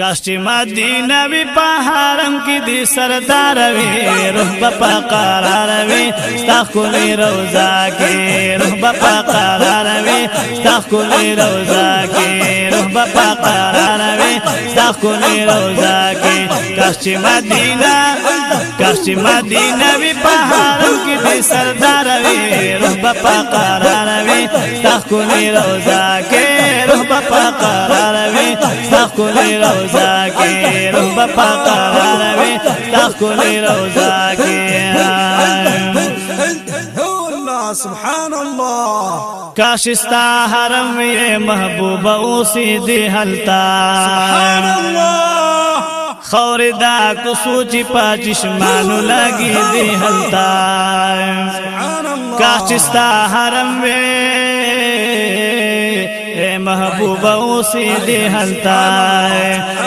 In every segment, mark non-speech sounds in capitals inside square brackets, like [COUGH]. کاشتی مدینہ وی په حرم کې دي سردار وی روح په قرار وی تخکل روزا کې روح په قرار وی تخکل روزا کې روح په قرار وی تخکل روزا کې کاشتی مدینہ کاشی مدینہ وی پہاڑوں کی دی سردار وی رب پا قرار وی تخ کو نی روزا کے رب پا قرار وی تخ کو نی روزا کے رب پا قرار وی تخ کو نی روزا کے سبحان الله کاش استا حرم محبوب اوسې دی حلتا سبحان الله خوردا کو سوچ پاچش مانو لگی دی ہلتا کاچستا حرم وے اے محبوب اوسې دې حلتا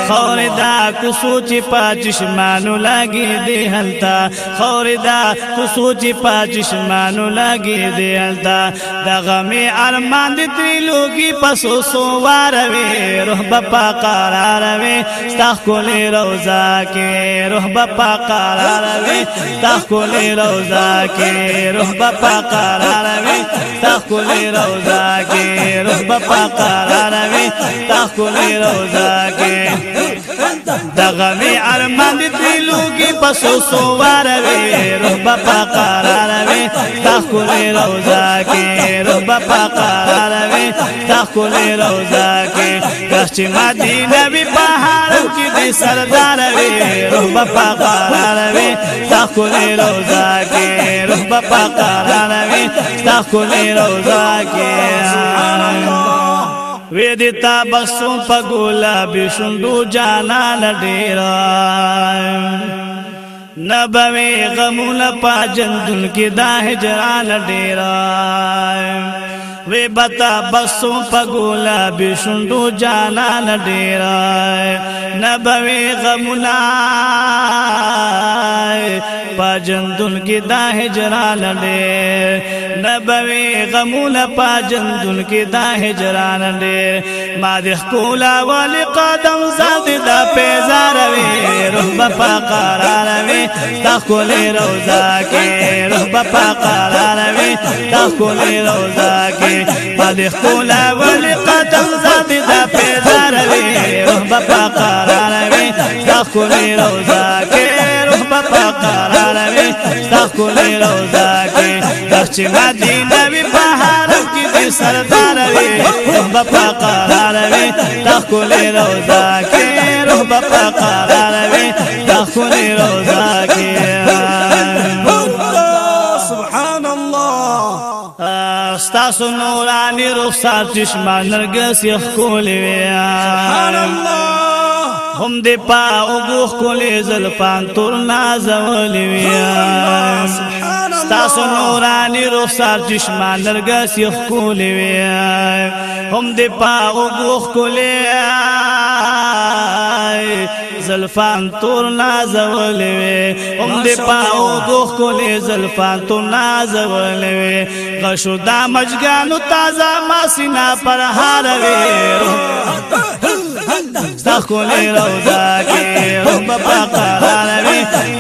خور دا کو سوچ پاچش مانو لګي دې حلتا خور دا کو سوچ پاچش مانو لګي دې حلتا دا غمه ارمان دې تلوګي پسو سو واروي روح بپا قرار وي تخول روزا کې روح بپا قرار وي تخول روزا کې روح بپا قرار وي تخول روزا کې روح بپا قراروي تا خولي روزا کې دغه می ارمان دې لوګي پسو سو واروي رب پا قراروي تا خولي روزا کې رب پا قراروي تا خولي روزا کې کښ مدینه وی پهارم کې دې سردار وي رب پا قراروي تا خولي روزا کې رب پا قراروي تا خولي روزا کې ویدیتا بخصو پا گولا بی شندو جانا ندیرا نبوی غمون پا جندن کی دا حجران ندیرا وی بتا بسو پگولا بشندو جانا نڈیر نبوی غمنا پاجندن کی دا ہجران ڈیر نبوی غمون پاجندن کی دا ہجران ڈیر ما دیخ کولا والی قادم زاد دا پیزاروی روح په قرار وي تخول روزا کې روح په قرار وي تخول روزا کې پد خپل ول قدم زمي د پیدا روي روح په قرار وي تخول روزا کې روح په قرار وي تخول روزا کې چې مدینه وی په حرم کې دې سردار وی روح په قرار وی تخول روزا کې روح په قرار تاسو نورانی رخصار چشما نرگس یخ کولی ویا سبحان اللہ هم دی پا اگوخ کولی زلپان تور نازولی ویا تاسو نورانی رخصار چشما نرگس یخ کولی ویا هم دی پا اگوخ کولی زلفان تور نازولې وې هم دې پاو دوخ کولې زلفان تور نازولې وې غشو دا مجګانو تازه ماسینا پر هار وې [LAUGHS] ستخ کولې روزا کې هم په قرار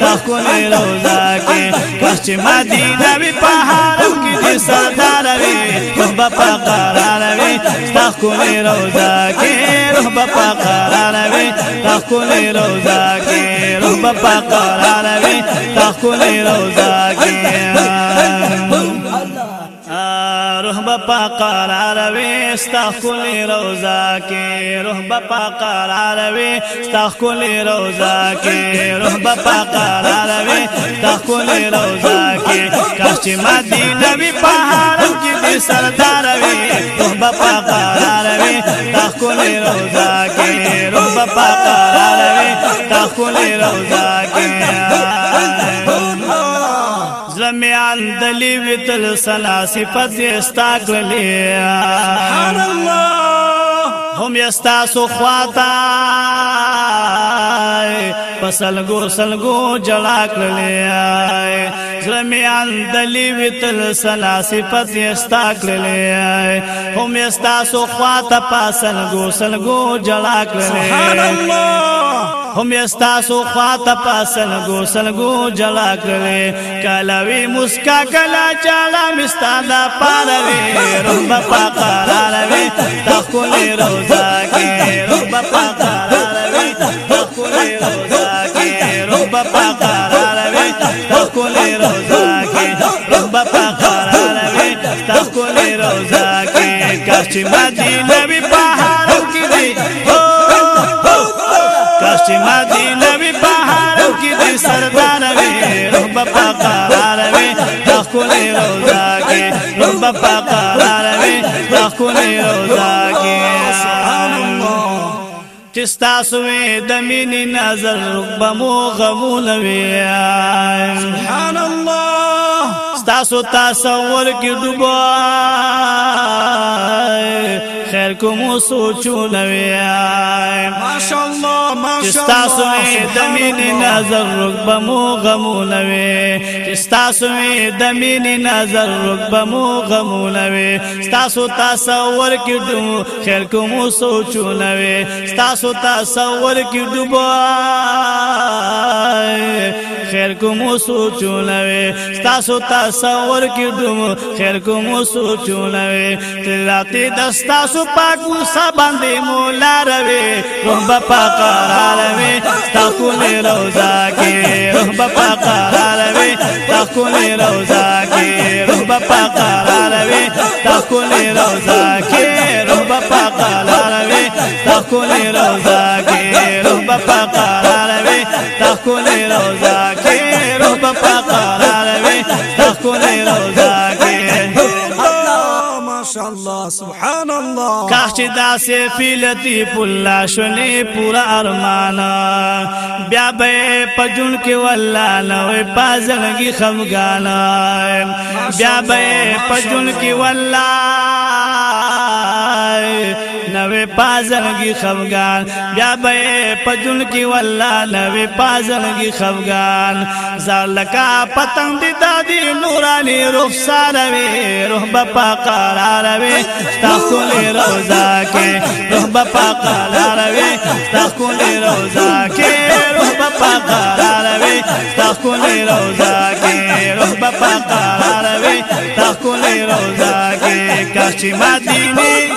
پخون روزا کې کښ چې مدینه وی په حرم کې دې سردار وی رهب په قرار وی پخون روزا کې رهب په قرار وی پخون روزا کې رهب په قرار وی پخون روزا کې الله روح بپا قرار وی استخل روزا کې روح بپا قرار وی استخل روزا کې روح بپا قرار وی استخل روزا کې کښ مدینه وی پهارم کې دې سردار وی روح بپا قرار وی استخل روزا کې روح بپا قرار وی استخل روزا کې میان دلی ویتل سنا صفت استاک للی سبحان الله هم یستاسو خواتا پسلګو سلګو جلاک للی زلمیان دلی ویتل سلا صفت یستاک للی هم یستاسو خواتا پسلګو سلګو جلاک للی سبحان الله هم استاسو خواته پاسلګو سلګو جلا کړي کلاوي مسکا کلا چالا مستادا پاروي رب پاقراروي تخول روزا کې رب پاقراروي تخول روزا کې رب پاقراروي تخول روزا کې رب پاقراروي تخول روزا کې کاش مدینه سردار ہو جاگے روبا پکارے روزا کی چستا سوی دمینی نظر اللہ تاسو تصور کې ډوبای خیر کوم سوچو نوی ماشاءالله ماشاءالله تاسو د مینې نظر رغب مو غمو نوی تاسو د مینې نظر رغب مو غمو نوی تاسو تصور کې ډوب خیر کوم سوچو نوی تاسو تصور کې ډوبای خیر کوم سوچولوي تاسو تصور کې دوم خیر کوم سوچولوي تلاته دستا سو پاک وسا باندې مولا روي رب پاقرار وي تاسو نه روزا کې رب پاقرار وي تاسو نه روزا کې رب پاقرار وي تاسو نه روزا کې رب پاقرار وي تاسو نه روزا سبحان الله کاش چې دا سه فیلتی پولا شونه پورا ارمان بیا به پجون کې والله نوې پازړګي خمګانا بیا به پجون کې والله لوي پازلګي خفغان بیا به پجل کی والله لوي پازلګي خفغان زالکا پتنګ دي دادي نوراني رخصار وي روح بپا قرار وي تاسو له روزا کې روح بپا قرار وي تاسو له روزا کې روح بپا قرار وي تاسو له روزا کې روح بپا قرار وي تاسو له روزا کې کاشي مدینه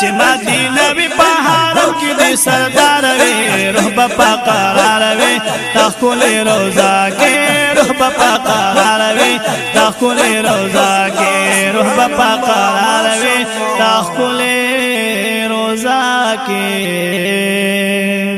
چې مدینه وی په حرم کې دې سردار وی روح په قرار وی تخول روزا کې روح په قرار وی تخول روزا کې روح په قرار وی تخول روزا کې